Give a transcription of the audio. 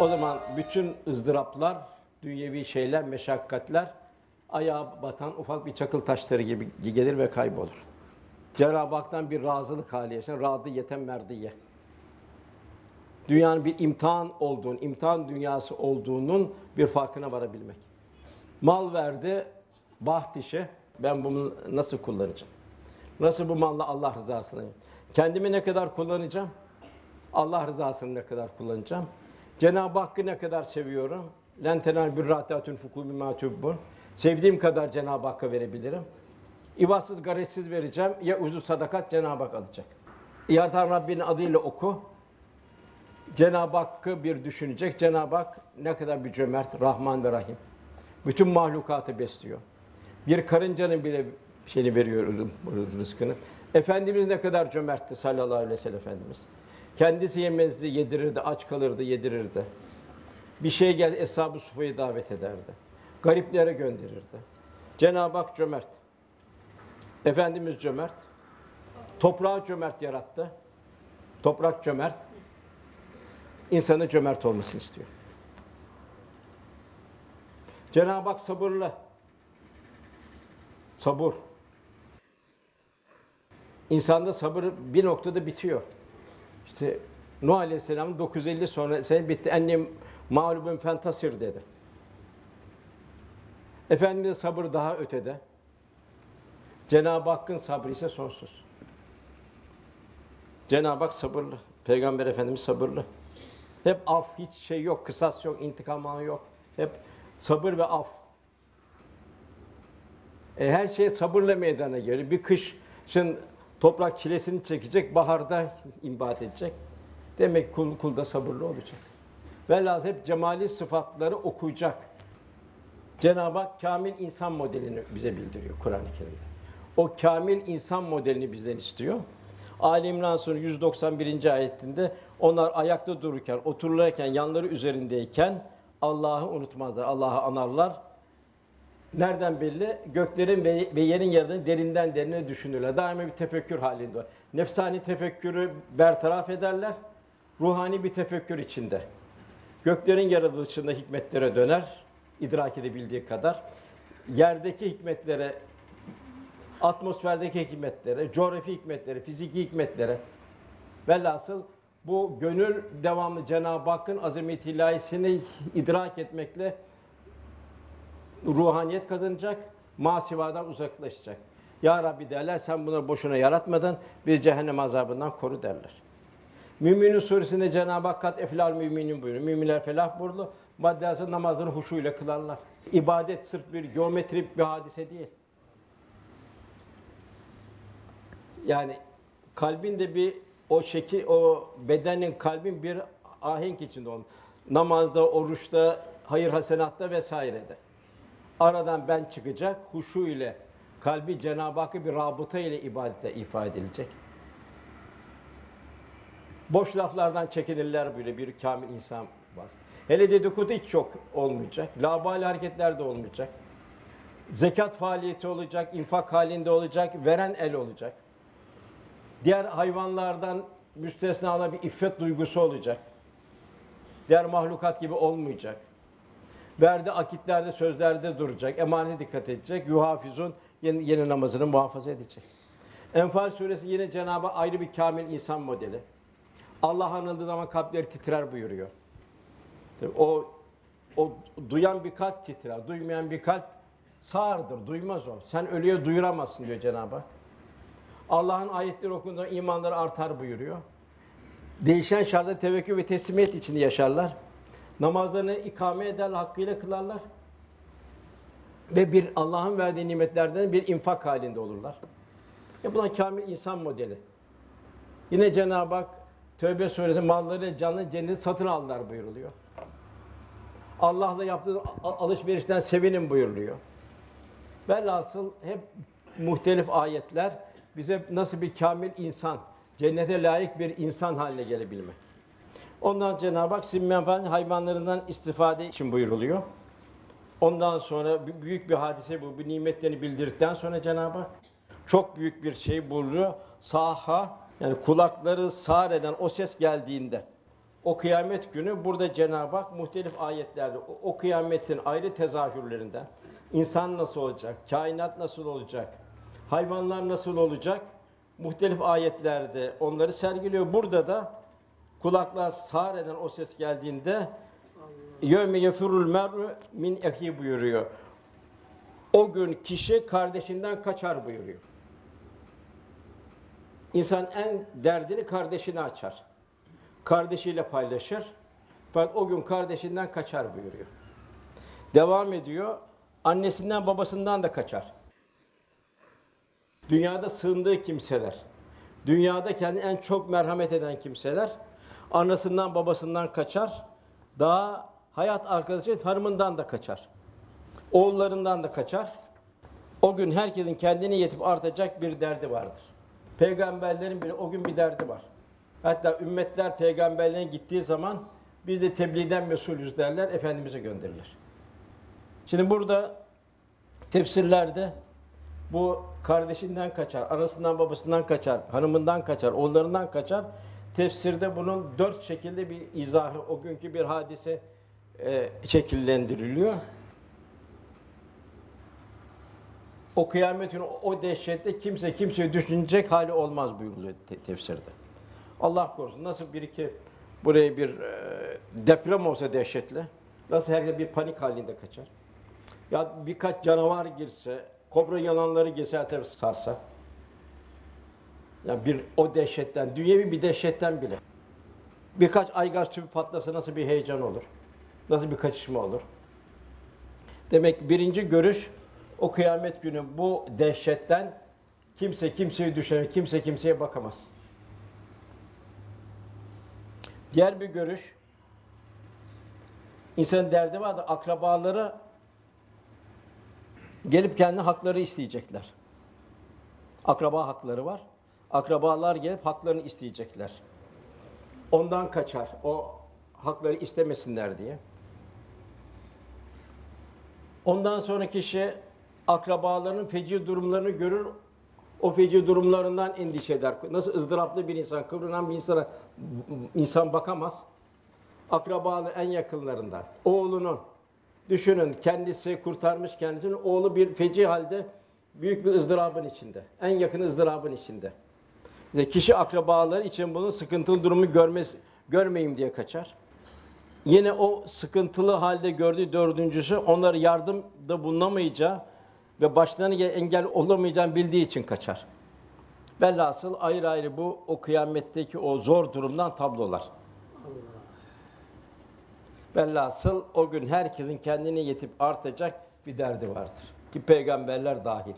O zaman bütün ızdıraplar, dünyevi şeyler, meşakkatler ayağa batan ufak bir çakıl taşları gibi gelir ve kaybolur. Cenab-ı Hak'tan bir razılık hali yaşar. Radı yeten merdiye. Dünyanın bir imtihan olduğunu, imtihan dünyası olduğunun bir farkına varabilmek. Mal verdi, baht işi. Ben bunu nasıl kullanacağım? Nasıl bu malla Allah rızasını? Kendimi ne kadar kullanacağım? Allah rızasını ne kadar kullanacağım? Cenab-ı Hakk'ı ne kadar seviyorum? Len tenal bir rahatun fuku bima tubbun. Sevdiğim kadar Cenab-ı Hakk'a verebilirim. İvatsız, garetsiz vereceğim. Ya uzu sadakat Cenab-ı Hak alacak. Yaratan Rabbinin adıyla oku. Cenab-ı Hakk'ı bir düşünecek. Cenab-ı Hak ne kadar bir cömert, Rahman ve Rahim. Bütün mahlukatı besliyor. Bir karıncanın bile şeyini veriyor rızkını. Efendimiz ne kadar cömertti sallallahu aleyhi ve sellem Efendimiz. Kendisi yemezdi, yedirirdi, aç kalırdı, yedirirdi. Bir şey gel Eshab-ı Sufa'yı davet ederdi. Gariplere gönderirdi. Cenab-ı Hak cömert. Efendimiz cömert. Toprağı cömert yarattı. Toprak cömert. İnsanın cömert olmasını istiyor. Cenab-ı Hak sabırlı. Sabır. İnsanda sabır bir noktada bitiyor. İşte Nuh Aleyhisselam 950 sonra sen bitti. Annem mağlubun fentasir dedi. Efendimiz sabır daha ötede. Cenab-ı Hakk'ın sabrı ise sonsuz. Cenab-ı Hak sabırlı. Peygamber Efendimiz sabırlı. Hep af, hiç şey yok, kısas yok, intikam anı yok. Hep sabır ve af. E, her şey sabırla meydana geliyor. Bir kışın toprak çilesini çekecek, baharda imbat edecek. Demek kul kulda sabırlı olacak. Velhâsıl hep cemali sıfatları okuyacak. Cenab-ı Hak kamil insan modelini bize bildiriyor Kur'an-ı Kerim'de. O kamil insan modelini bizden istiyor. Ali İmran Suresi 191. ayetinde onlar ayakta dururken, otururken, yanları üzerindeyken Allah'ı unutmazlar, Allah'ı anarlar. Nereden belli? Göklerin ve, ve yerin yaradığını derinden derine düşünürler. Daima bir tefekkür halinde var. Nefsani tefekkürü bertaraf ederler. Ruhani bir tefekkür içinde. Göklerin yaratılışında hikmetlere döner, idrak edebildiği kadar. Yerdeki hikmetlere, atmosferdeki hikmetlere, coğrafi hikmetlere, fiziki hikmetlere. Velhasıl bu gönül devamlı Cenab-ı Hakk'ın azamet ilahisini idrak etmekle ruhaniyet kazanacak, masivadan uzaklaşacak. Ya Rabbi derler sen bunu boşuna yaratmadın, biz cehennem azabından koru derler. Müminin suresinde Cenab-ı Hak kat eflal müminin buyuruyor. Müminler felah buyurdu. Maddesi namazlarını huşuyla kılarlar. İbadet sırf bir geometrik bir hadise değil. Yani kalbin de bir o şekil, o bedenin kalbin bir ahenk içinde olmalı. Namazda, oruçta, hayır hasenatta vesairede. Aradan ben çıkacak, huşu ile kalbi Cenab-ı Hakk'ı bir rabıta ile ibadete ifade edilecek. Boş laflardan çekinirler böyle bir kamil insan var. Hele dedikodu hiç çok olmayacak. Labali hareketler de olmayacak. Zekat faaliyeti olacak, infak halinde olacak, veren el olacak. Diğer hayvanlardan müstesna bir iffet duygusu olacak. Diğer mahlukat gibi olmayacak. Verdi akitlerde, sözlerde duracak. Emanete dikkat edecek. Yuhafizun yeni, yeni namazını muhafaza edecek. Enfal suresi yine Cenab-ı ayrı bir kamil insan modeli. Allah anıldığı zaman kalpleri titrer buyuruyor. O o duyan bir kalp titrer, duymayan bir kalp sağırdır, duymaz o. Sen ölüye duyuramazsın diyor Cenab-ı Hak. Allah'ın ayetleri okunduğunda imanları artar buyuruyor. Değişen şartta tevekkül ve teslimiyet içinde yaşarlar. Namazlarını ikame eder, hakkıyla kılarlar. Ve bir Allah'ın verdiği nimetlerden bir infak halinde olurlar. Ya buna kamil insan modeli. Yine Cenab-ı Hak Tövbe suresi malları canlı cennet satın aldılar buyuruluyor. Allah'la yaptığı alışverişten sevinin buyuruluyor. Velhasıl hep muhtelif ayetler bize nasıl bir kamil insan, cennete layık bir insan haline gelebilme. Ondan Cenab-ı Hak sizin menfaat hayvanlarından istifade için buyuruluyor. Ondan sonra büyük bir hadise bu. Bu nimetlerini bildirdikten sonra Cenab-ı Hak çok büyük bir şey buyuruyor. Saha yani kulakları sağır eden o ses geldiğinde o kıyamet günü burada Cenab-ı Hak muhtelif ayetlerde o, o kıyametin ayrı tezahürlerinden insan nasıl olacak, kainat nasıl olacak, hayvanlar nasıl olacak muhtelif ayetlerde onları sergiliyor. Burada da kulaklar sağır eden o ses geldiğinde yevme yefirul mer'u min ehi buyuruyor. O gün kişi kardeşinden kaçar buyuruyor. İnsan en derdini kardeşine açar. Kardeşiyle paylaşır. Fakat o gün kardeşinden kaçar buyuruyor. Devam ediyor. Annesinden babasından da kaçar. Dünyada sığındığı kimseler, dünyada kendine en çok merhamet eden kimseler, anasından babasından kaçar, daha hayat arkadaşı hanımından da kaçar. Oğullarından da kaçar. O gün herkesin kendini yetip artacak bir derdi vardır. Peygamberlerin bile o gün bir derdi var. Hatta ümmetler peygamberlerine gittiği zaman biz de tebliğden mesulüz derler, Efendimiz'e gönderirler. Şimdi burada tefsirlerde bu kardeşinden kaçar, anasından babasından kaçar, hanımından kaçar, oğullarından kaçar. Tefsirde bunun dört şekilde bir izahı, o günkü bir hadise e, şekillendiriliyor. O kıyametin o, o dehşette kimse kimseyi düşünecek hali olmaz buyuruluyor te- tefsirde. Allah korusun nasıl bir iki buraya bir e, deprem olsa dehşetli, nasıl herkes bir panik halinde kaçar. Ya birkaç canavar girse, kobra yalanları girse her tarafı sarsa. Ya bir o dehşetten, dünyevi bir dehşetten bile. Birkaç aygaz tüpü patlasa nasıl bir heyecan olur? Nasıl bir kaçışma olur? Demek ki birinci görüş o kıyamet günü bu dehşetten kimse kimseyi düşünür, kimse kimseye bakamaz. Diğer bir görüş insanın derdi var da akrabaları gelip kendi hakları isteyecekler. Akraba hakları var. Akrabalar gelip haklarını isteyecekler. Ondan kaçar. O hakları istemesinler diye. Ondan sonra kişi akrabalarının feci durumlarını görür. O feci durumlarından endişe eder. Nasıl ızdıraplı bir insan, kıvranan bir insana insan bakamaz. Akrabalı en yakınlarından, oğlunun, düşünün kendisi kurtarmış kendisini, oğlu bir feci halde büyük bir ızdırabın içinde. En yakın ızdırabın içinde. Kişi akrabaları için bunun sıkıntılı durumu görmez, görmeyeyim diye kaçar. Yine o sıkıntılı halde gördüğü dördüncüsü onlara yardımda bulunamayacağı ve başlarına engel olamayacağını bildiği için kaçar. Velhasıl ayrı ayrı bu o kıyametteki o zor durumdan tablolar. Velhasıl o gün herkesin kendine yetip artacak bir derdi vardır. Ki peygamberler dahil.